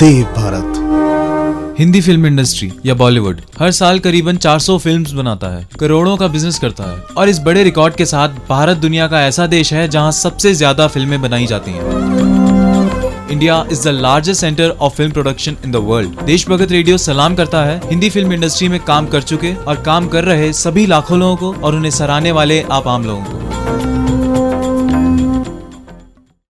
देव Bharat. Hindi film industry या बॉलीवुड हर साल करीबन 400 फिल्म्स बनाता है, करोड़ों का बिज़नेस करता है और इस बड़े रिकॉर्ड के साथ भारत दुनिया का ऐसा देश है जहाँ सबसे ज़्यादा फ़िल्में बनाई जाती हैं। India is the largest centre of film production in the world Deshbhagat radio सलाम करता है, हिंदी फ़िल्म इंडस्ट्री में काम कर चुके और काम कर रहे सभी लाखों लोगों को और उन्हें सराहने वाले आप आम लोगों को।